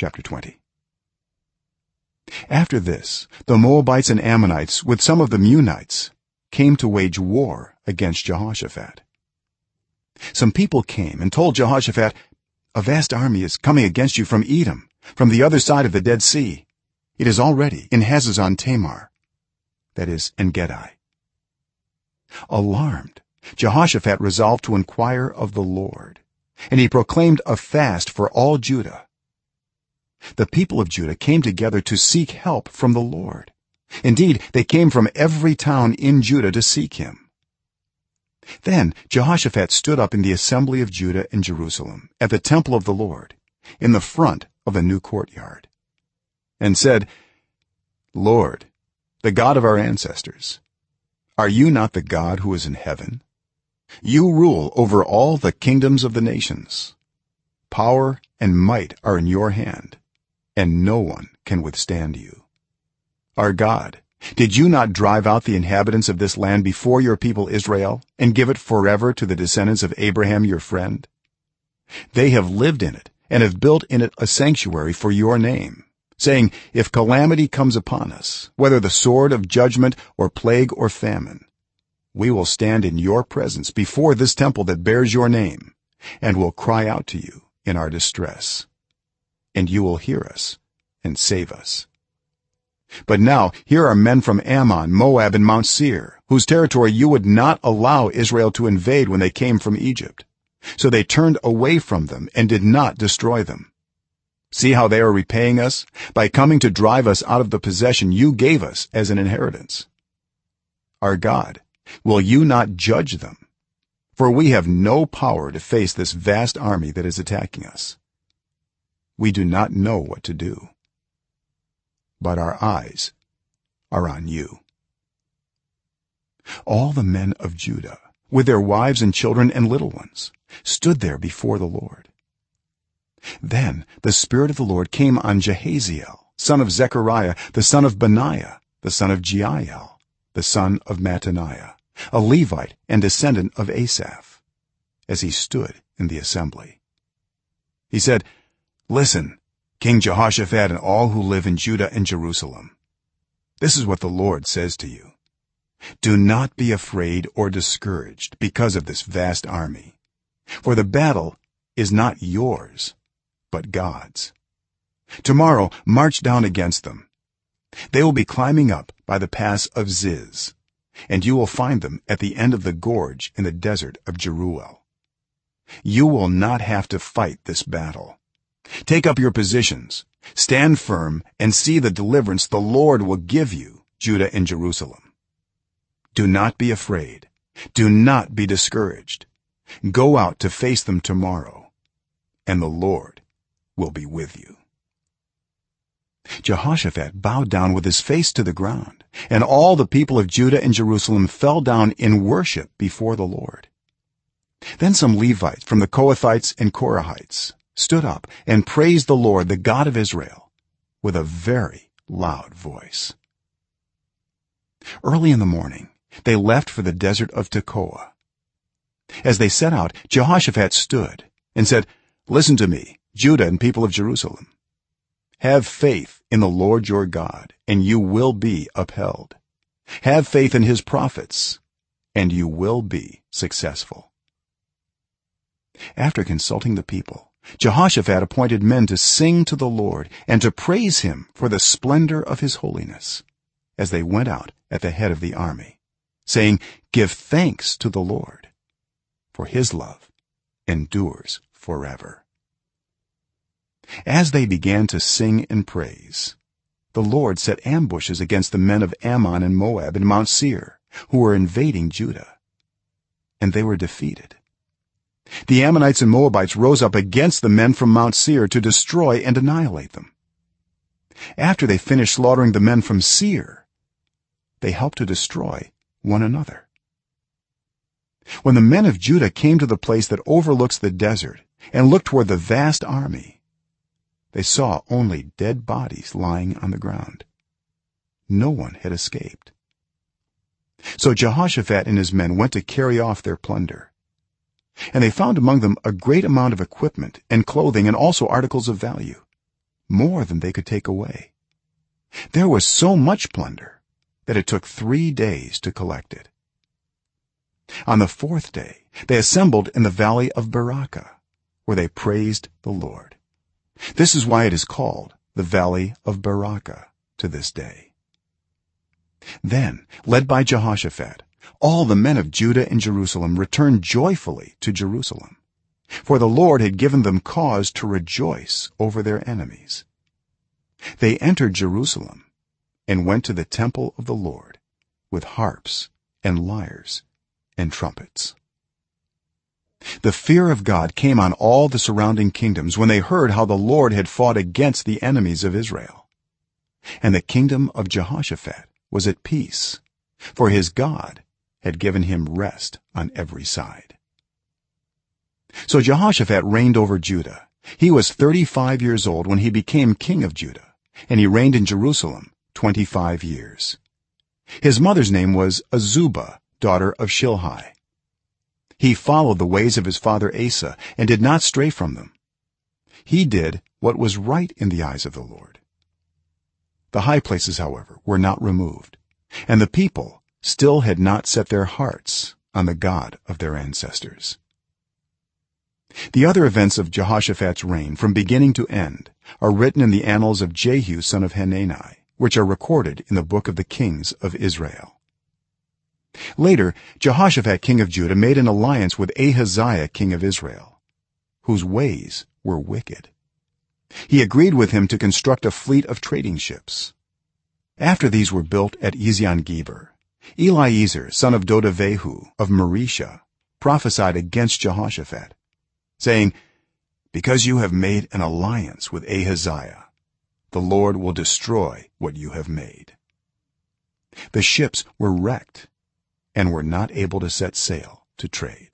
chapter 20 after this the moabites and ammonites with some of the meunites came to wage war against jehoshaphat. Some people came and told jehoshaphat a vast army is coming against you from edom from the other side of the dead sea. It is already in hazezon tamar that is en gedi alarmed jehoshaphat resolved to inquire of the lord and he proclaimed a fast for all judah the people of judah came together to seek help from the lord. Indeed they came from every town in judah to seek him. Then jehoshaphat stood up in the assembly of judah in jerusalem at the temple of the lord in the front of a new courtyard and said lord the god of our ancestors are you not the god who is in heaven? You rule over all the kingdoms of the nations. Power and might are in your hand and no one can withstand you. Our god did you not drive out the inhabitants of this land before your people israel and give it forever to the descendants of abraham your friend? They have lived in it and have built in it a sanctuary for your name saying if calamity comes upon us whether the sword of judgment or plague or famine we will stand in your presence before this temple that bears your name and will cry out to you in our distress and you will hear us and save us. But now here are men from ammon moab and mount seir whose territory you would not allow israel to invade when they came from egypt. So they turned away from them and did not destroy them. See how they are repaying us? By coming to drive us out of the possession you gave us as an inheritance. Our god will you not judge them? For we have no power to face this vast army that is attacking us we do not know what to do. But our eyes are on you. All the men of judah with their wives and children and little ones stood there before the lord. Then the spirit of the lord came on jehaziel son of zechariah the son of benaiah the son of jeiel the son of mattaniah a levite and descendant of asaph as he stood in the assembly. He said listen king jehoshaphat and all who live in judah and jerusalem. This is what the lord says to you. Do not be afraid or discouraged because of this vast army for the battle is not yours but god's. Tomorrow march down against them. They will be climbing up by the pass of ziz and you will find them at the end of the gorge in the desert of jeruel. You will not have to fight this battle take up your positions. Stand firm and see the deliverance the lord will give you judah and jerusalem. Do not be afraid. Do not be discouraged. Go out to face them tomorrow and the lord will be with you. Jehoshaphat bowed down with his face to the ground and all the people of judah and jerusalem fell down in worship before the lord. Then some levites from the kohathites and korahites stood up and praised the lord the god of israel with a very loud voice. Early in the morning they left for the desert of tekoa. As they set out jehoshaphat stood and said listen to me judah and people of jerusalem. Have faith in the lord your god and you will be upheld. Have faith in his prophets and you will be successful. After consulting the people jehoshaphat appointed men to sing to the lord and to praise him for the splendor of his holiness as they went out at the head of the army saying give thanks to the lord for his love endures forever. As they began to sing and praise the lord set ambushes against the men of ammon and moab and mount seir who were invading judah and they were defeated the ammonites and moabites rose up against the men from mount seir to destroy and annihilate them. After they finished slaughtering the men from seir they helped to destroy one another. When the men of judah came to the place that overlooks the desert and looked toward the vast army they saw only dead bodies lying on the ground. No one had escaped. So jehoshaphat and his men went to carry off their plunder and they found among them a great amount of equipment and clothing and also articles of value more than they could take away. There was so much plunder that it took 3 days to collect it. On the fourth day they assembled in the valley of berakah where they praised the lord. This is why it is called the valley of berakah to this day. Then led by jehoshaphat all the men of judah and jerusalem returned joyfully to jerusalem for the lord had given them cause to rejoice over their enemies. They entered jerusalem and went to the temple of the lord with harps and lyres and trumpets. The fear of god came on all the surrounding kingdoms when they heard how the lord had fought against the enemies of israel. And the kingdom of jehoshaphat was at peace for his god had given him rest on every side. So jehoshaphat reigned over judah. He was 35 years old when he became king of judah and he reigned in jerusalem 25 years. His mother's name was azubah daughter of shilhi. He followed the ways of his father asa and did not stray from them. He did what was right in the eyes of the lord. The high places however were not removed and the people still had not set their hearts on the god of their ancestors. The other events of jehoshaphat's reign from beginning to end are written in the annals of jehu son of hanani which are recorded in the book of the kings of israel. Later jehoshaphat king of judah made an alliance with ahaziah king of israel whose ways were wicked. He agreed with him to construct a fleet of trading ships. After these were built at ezion-geber eliezer son of dodavahu of mareshah prophesied against jehoshaphat saying because you have made an alliance with ahaziah the lord will destroy what you have made. The ships were wrecked and were not able to set sail to trade